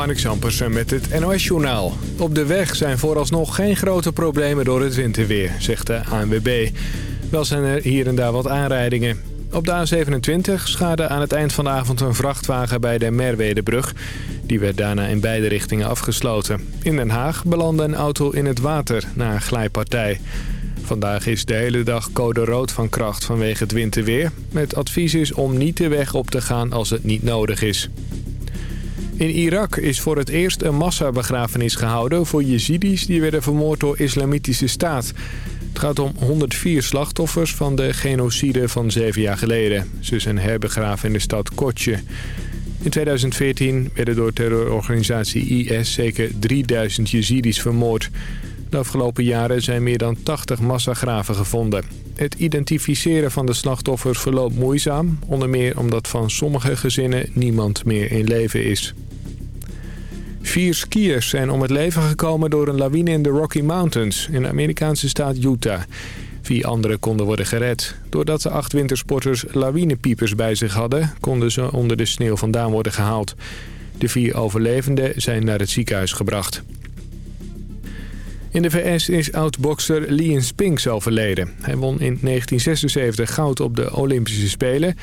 Marnik Zampersen met het NOS-journaal. Op de weg zijn vooralsnog geen grote problemen door het winterweer, zegt de ANWB. Wel zijn er hier en daar wat aanrijdingen. Op de A27 schade aan het eind van de avond een vrachtwagen bij de Merwedebrug. Die werd daarna in beide richtingen afgesloten. In Den Haag belandde een auto in het water na een glijpartij. Vandaag is de hele dag code rood van kracht vanwege het winterweer. Het advies is om niet de weg op te gaan als het niet nodig is. In Irak is voor het eerst een massabegrafenis gehouden voor Jezidis die werden vermoord door islamitische staat. Het gaat om 104 slachtoffers van de genocide van zeven jaar geleden. Ze zijn herbegraven in de stad Kotje. In 2014 werden door terrororganisatie IS zeker 3000 Jezidis vermoord. De afgelopen jaren zijn meer dan 80 massagraven gevonden. Het identificeren van de slachtoffers verloopt moeizaam... onder meer omdat van sommige gezinnen niemand meer in leven is. Vier skiers zijn om het leven gekomen door een lawine in de Rocky Mountains... in de Amerikaanse staat Utah. Vier anderen konden worden gered. Doordat de acht wintersporters lawinepiepers bij zich hadden... konden ze onder de sneeuw vandaan worden gehaald. De vier overlevenden zijn naar het ziekenhuis gebracht. In de VS is oud-bokser Leon Spinks overleden. Hij won in 1976 goud op de Olympische Spelen...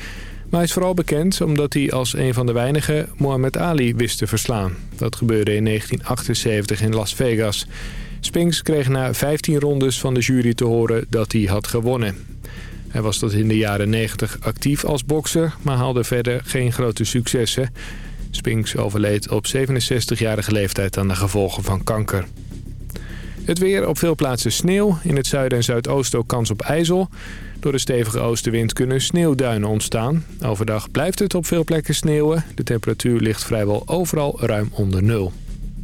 maar hij is vooral bekend omdat hij als een van de weinigen Muhammad Ali wist te verslaan. Dat gebeurde in 1978 in Las Vegas. Spinks kreeg na 15 rondes van de jury te horen dat hij had gewonnen. Hij was tot in de jaren 90 actief als bokser, maar haalde verder geen grote successen. Spinks overleed op 67-jarige leeftijd aan de gevolgen van kanker. Het weer op veel plaatsen sneeuw. In het zuiden en zuidoosten ook kans op ijzel. Door de stevige oostenwind kunnen sneeuwduinen ontstaan. Overdag blijft het op veel plekken sneeuwen. De temperatuur ligt vrijwel overal ruim onder nul.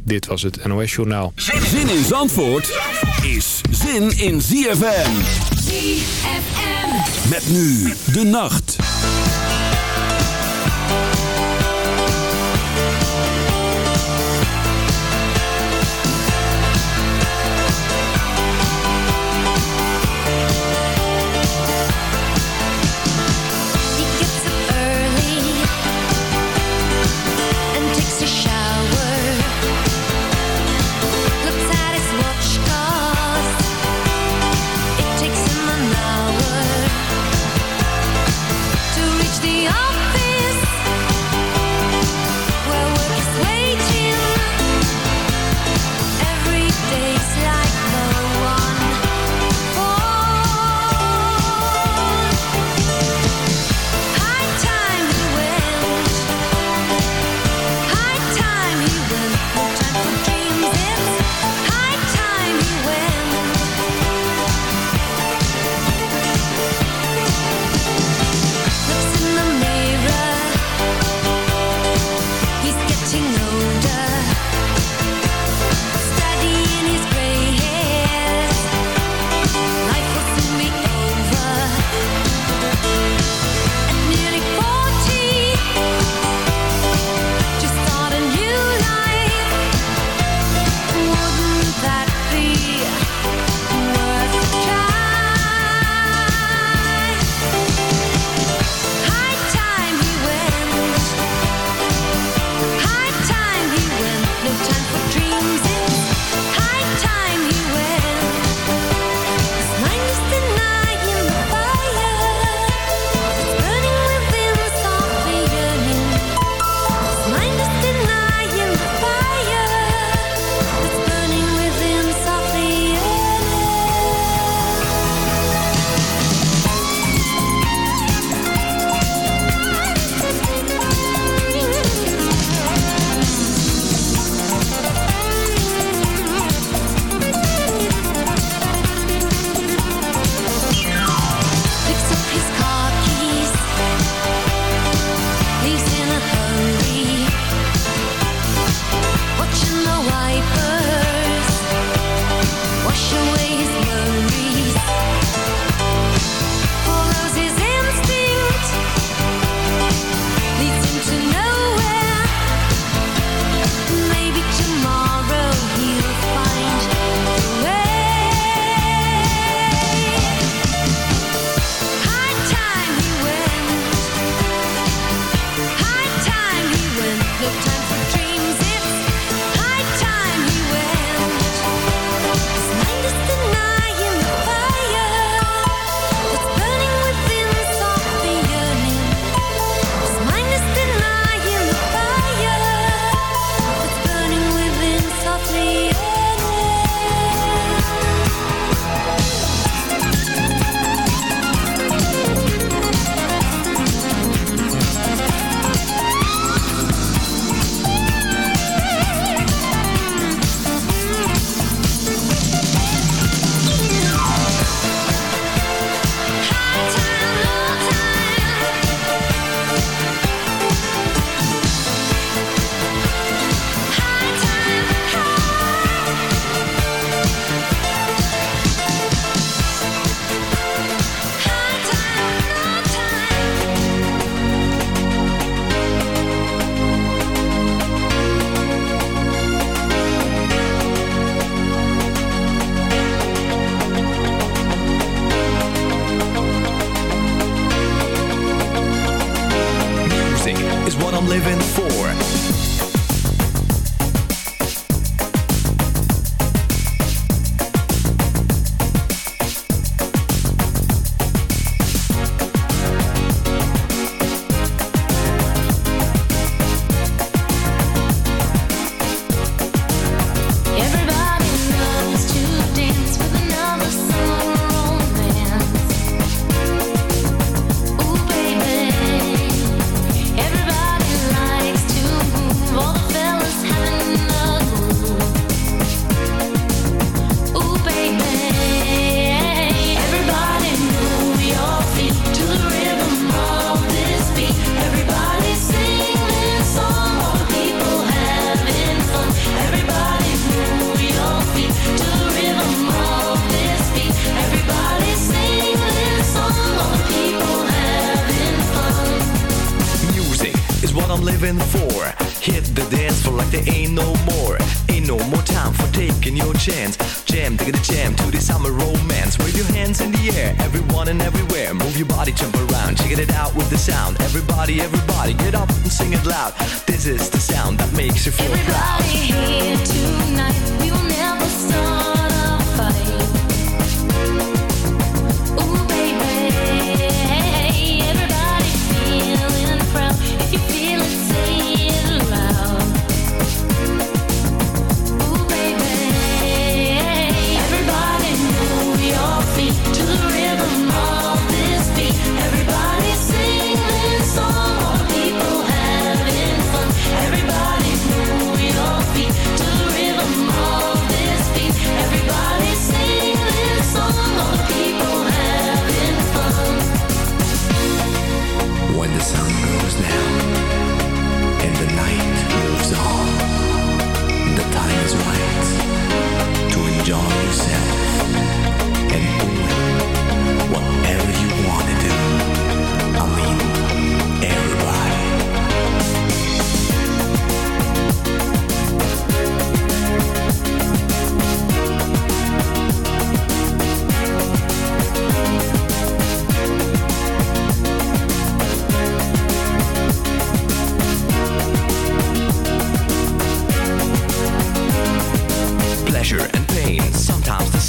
Dit was het NOS Journaal. Zin in Zandvoort is zin in ZFM. ZFM. Met nu de nacht. This is the sound that makes you feel Everybody.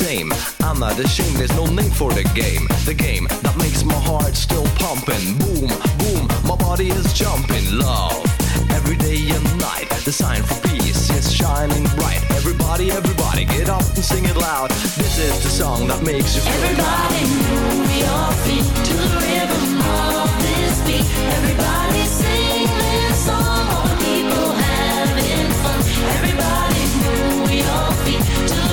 same. I'm not ashamed, there's no name for the game. The game that makes my heart still pumping. Boom, boom, my body is jumping. Love, every day and night. The sign for peace is shining bright. Everybody, everybody, get up and sing it loud. This is the song that makes you feel Everybody move your feet to the rhythm of this beat. Everybody sing this song. All the people having fun. Everybody move your feet to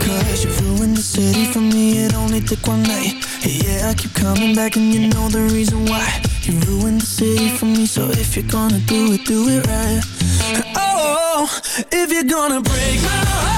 Cause you ruined the city for me, it only took one night. Yeah, I keep coming back and you know the reason why. You ruined the city for me, so if you're gonna do it, do it right. Oh, if you're gonna break my heart.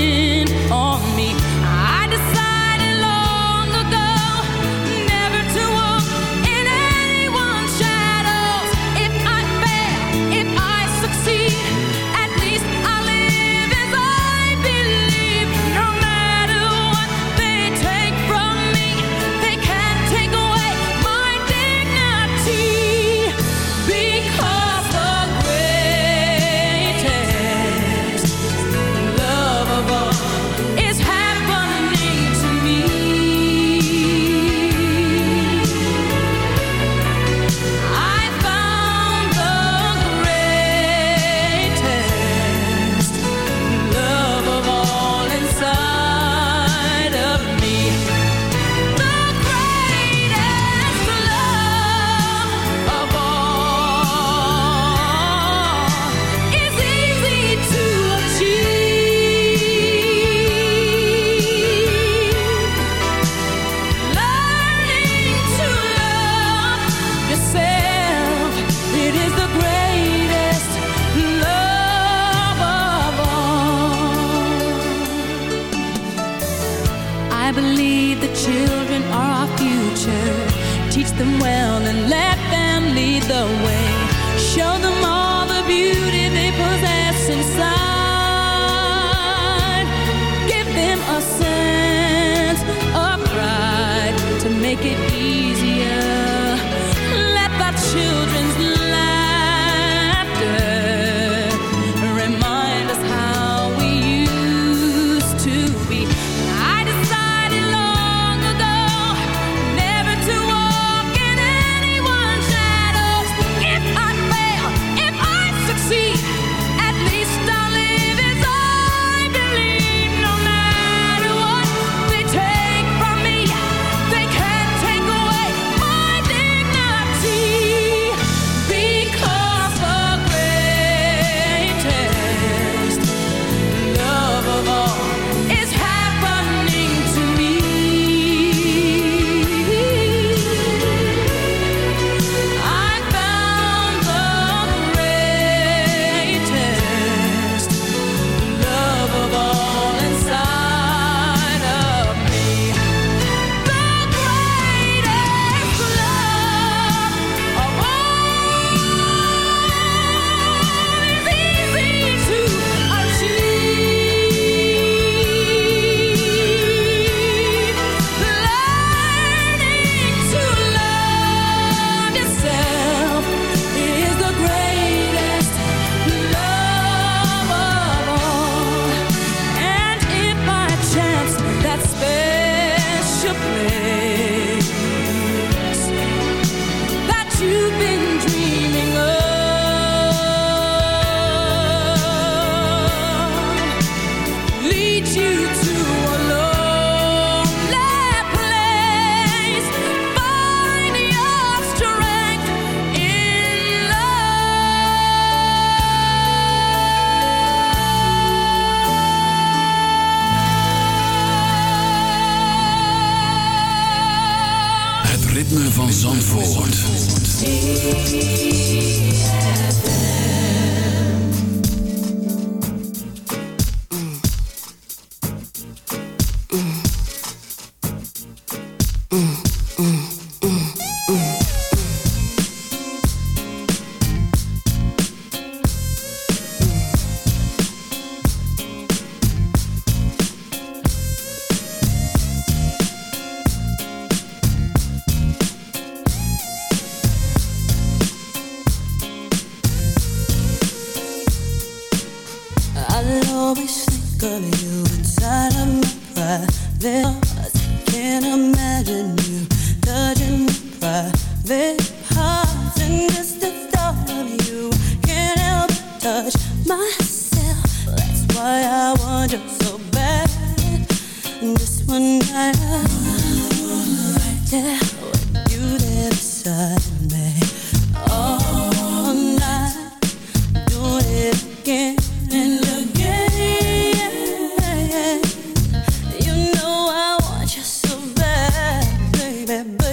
remember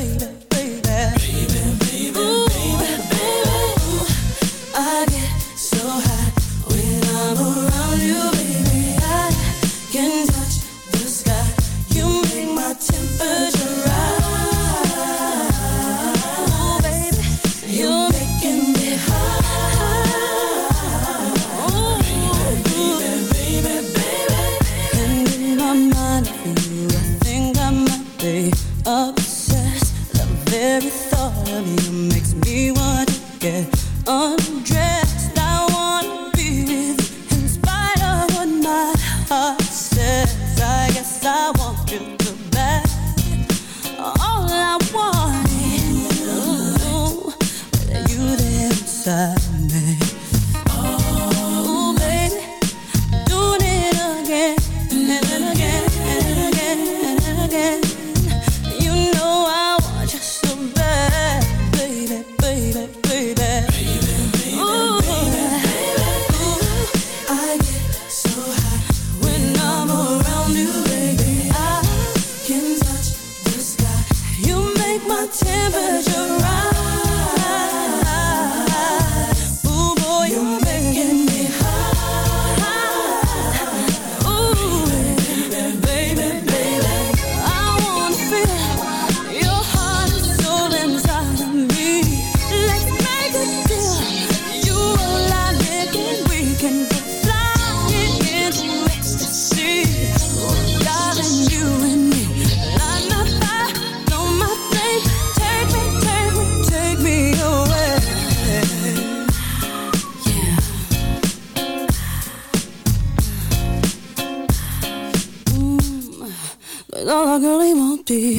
all I really want be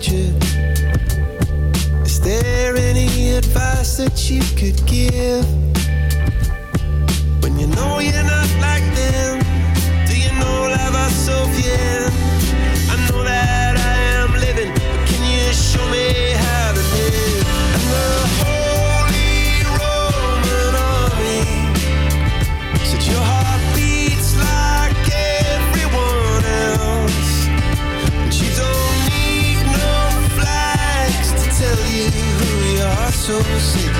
future. Is there any advice that you could give? so sick.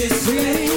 this way.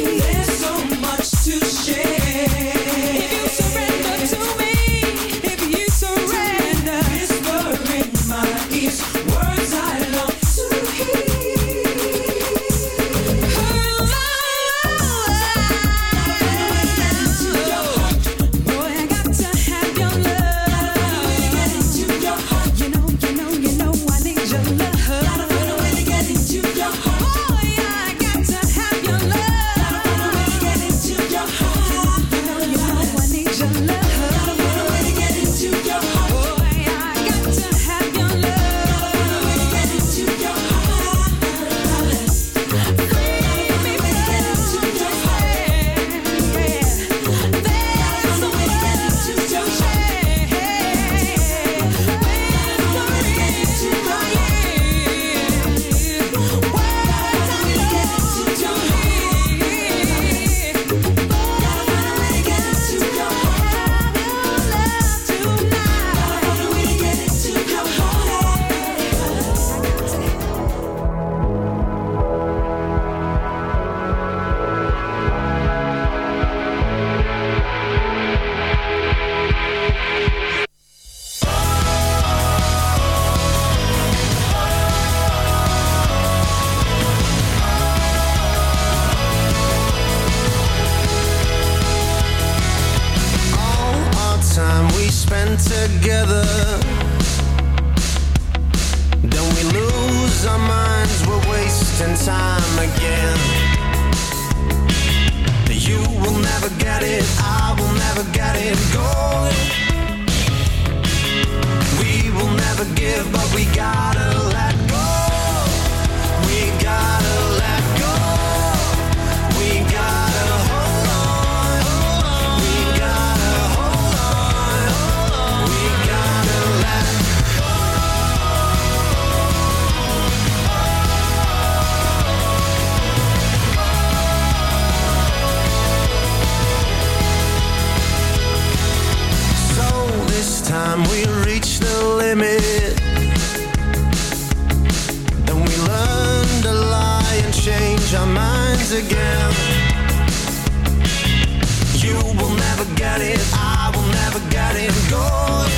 Get it, I will never get it going.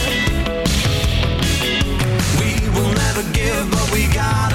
We will never give, but we gotta